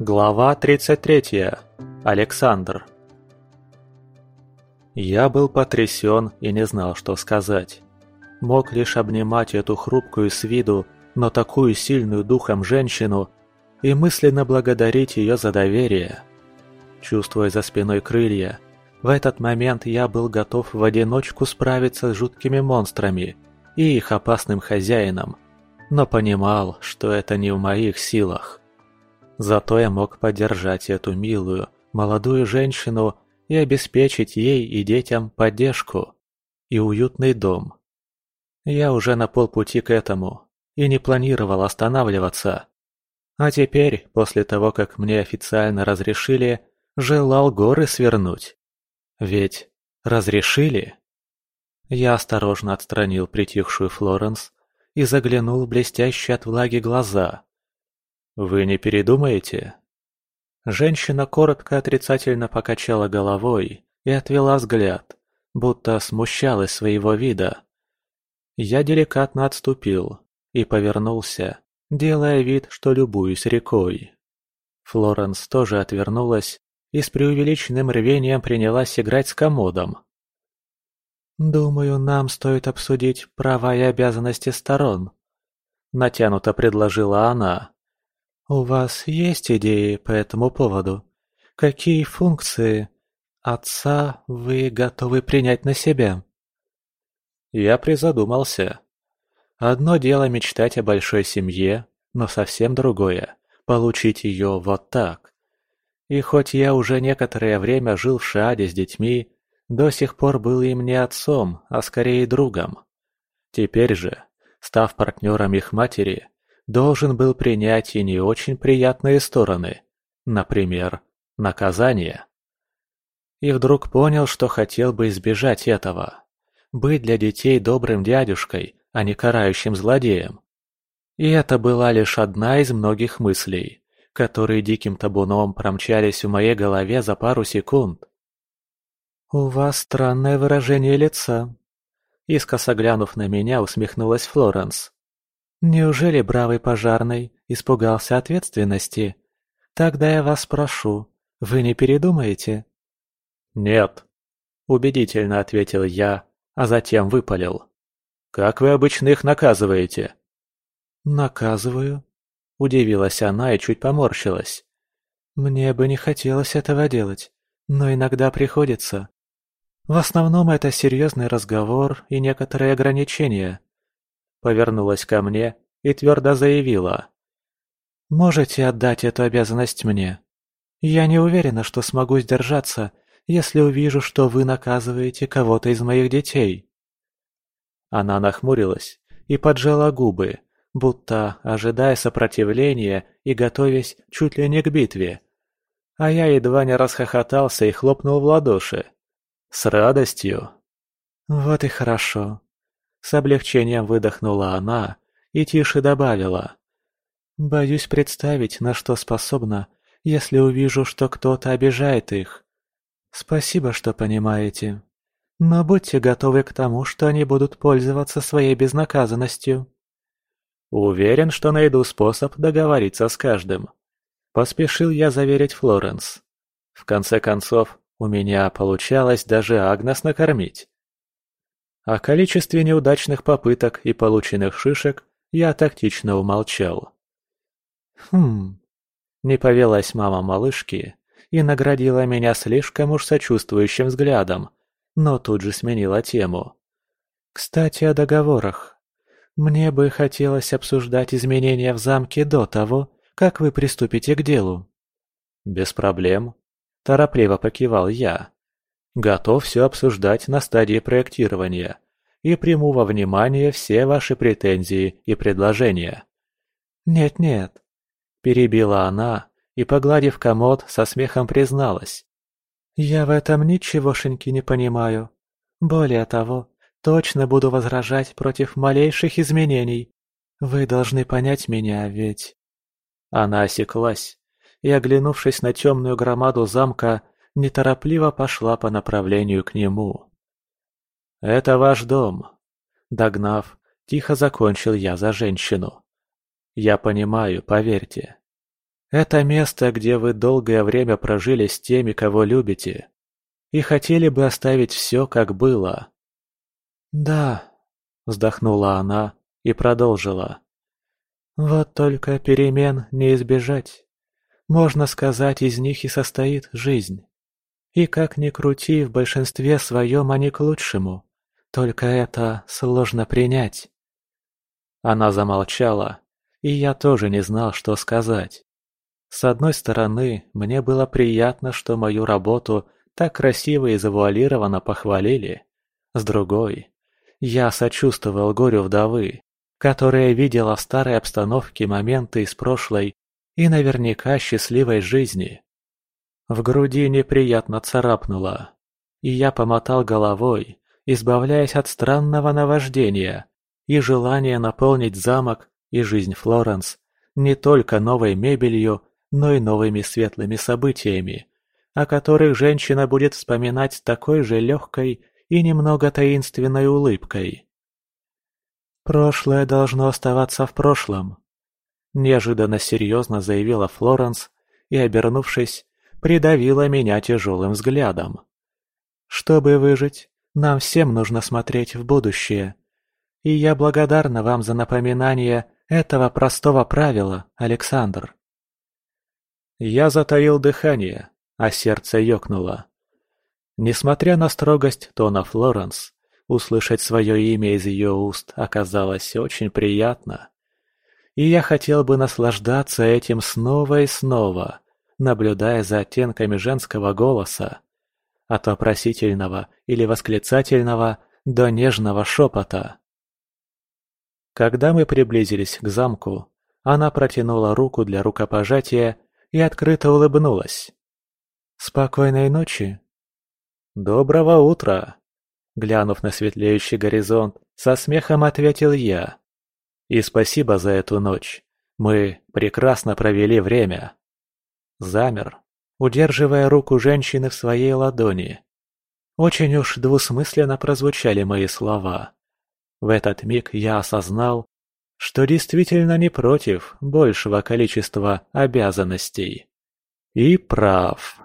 Глава 33. Александр. Я был потрясен и не знал, что сказать. Мог лишь обнимать эту хрупкую с виду, но такую сильную духом женщину и мысленно благодарить ее за доверие. Чувствуя за спиной крылья, в этот момент я был готов в одиночку справиться с жуткими монстрами и их опасным хозяином, но понимал, что это не в моих силах. Зато я мог поддержать эту милую, молодую женщину и обеспечить ей и детям поддержку и уютный дом. Я уже на полпути к этому и не планировал останавливаться. А теперь, после того, как мне официально разрешили, желал горы свернуть. Ведь разрешили? Я осторожно отстранил притихшую Флоренс и заглянул в блестящие от влаги глаза. «Вы не передумаете?» Женщина коротко отрицательно покачала головой и отвела взгляд, будто смущалась своего вида. Я деликатно отступил и повернулся, делая вид, что любуюсь рекой. Флоренс тоже отвернулась и с преувеличенным рвением принялась играть с комодом. «Думаю, нам стоит обсудить права и обязанности сторон», — натянуто предложила она. «У вас есть идеи по этому поводу? Какие функции отца вы готовы принять на себя?» Я призадумался. Одно дело мечтать о большой семье, но совсем другое – получить ее вот так. И хоть я уже некоторое время жил в Шаде с детьми, до сих пор был им не отцом, а скорее другом. Теперь же, став партнером их матери, должен был принять и не очень приятные стороны, например, наказание. И вдруг понял, что хотел бы избежать этого. Быть для детей добрым дядюшкой, а не карающим злодеем. И это была лишь одна из многих мыслей, которые диким табуном промчались в моей голове за пару секунд. «У вас странное выражение лица», — искоса глянув на меня, усмехнулась Флоренс. Неужели бравый пожарный испугался ответственности? Тогда я вас прошу, вы не передумаете? Нет, убедительно ответил я, а затем выпалил. Как вы обычно их наказываете? Наказываю? Удивилась она и чуть поморщилась. Мне бы не хотелось этого делать, но иногда приходится. В основном это серьезный разговор и некоторые ограничения повернулась ко мне и твердо заявила. «Можете отдать эту обязанность мне. Я не уверена, что смогу сдержаться, если увижу, что вы наказываете кого-то из моих детей». Она нахмурилась и поджала губы, будто ожидая сопротивления и готовясь чуть ли не к битве. А я едва не расхохотался и хлопнул в ладоши. С радостью. «Вот и хорошо. С облегчением выдохнула она и тише добавила. «Боюсь представить, на что способна, если увижу, что кто-то обижает их. Спасибо, что понимаете. Но будьте готовы к тому, что они будут пользоваться своей безнаказанностью». «Уверен, что найду способ договориться с каждым», — поспешил я заверить Флоренс. В конце концов, у меня получалось даже Агнес накормить. О количестве неудачных попыток и полученных шишек я тактично умолчал. «Хм...» Не повелась мама малышки и наградила меня слишком уж сочувствующим взглядом, но тут же сменила тему. «Кстати, о договорах. Мне бы хотелось обсуждать изменения в замке до того, как вы приступите к делу». «Без проблем», – торопливо покивал я. Готов все обсуждать на стадии проектирования и приму во внимание все ваши претензии и предложения». «Нет-нет», – перебила она и, погладив комод, со смехом призналась. «Я в этом ничегошеньки не понимаю. Более того, точно буду возражать против малейших изменений. Вы должны понять меня, ведь...» Она осеклась и, оглянувшись на темную громаду замка, неторопливо пошла по направлению к нему. «Это ваш дом», — догнав, тихо закончил я за женщину. «Я понимаю, поверьте. Это место, где вы долгое время прожили с теми, кого любите, и хотели бы оставить все, как было». «Да», — вздохнула она и продолжила. «Вот только перемен не избежать. Можно сказать, из них и состоит жизнь. И как ни крути, в большинстве своем они к лучшему. Только это сложно принять». Она замолчала, и я тоже не знал, что сказать. С одной стороны, мне было приятно, что мою работу так красиво и завуалированно похвалили. С другой, я сочувствовал горю вдовы, которая видела в старой обстановке моменты из прошлой и наверняка счастливой жизни. В груди неприятно царапнуло, и я помотал головой, избавляясь от странного наваждения и желания наполнить замок и жизнь Флоренс не только новой мебелью, но и новыми светлыми событиями, о которых женщина будет вспоминать такой же легкой и немного таинственной улыбкой. «Прошлое должно оставаться в прошлом», – неожиданно серьезно заявила Флоренс и, обернувшись, придавила меня тяжелым взглядом. «Чтобы выжить, нам всем нужно смотреть в будущее. И я благодарна вам за напоминание этого простого правила, Александр». Я затаил дыхание, а сердце ёкнуло. Несмотря на строгость тона Флоренс, услышать свое имя из ее уст оказалось очень приятно. И я хотел бы наслаждаться этим снова и снова, наблюдая за оттенками женского голоса, от вопросительного или восклицательного до нежного шепота. Когда мы приблизились к замку, она протянула руку для рукопожатия и открыто улыбнулась. «Спокойной ночи!» «Доброго утра!» Глянув на светлеющий горизонт, со смехом ответил я. «И спасибо за эту ночь. Мы прекрасно провели время». Замер, удерживая руку женщины в своей ладони. Очень уж двусмысленно прозвучали мои слова. В этот миг я осознал, что действительно не против большего количества обязанностей. И прав.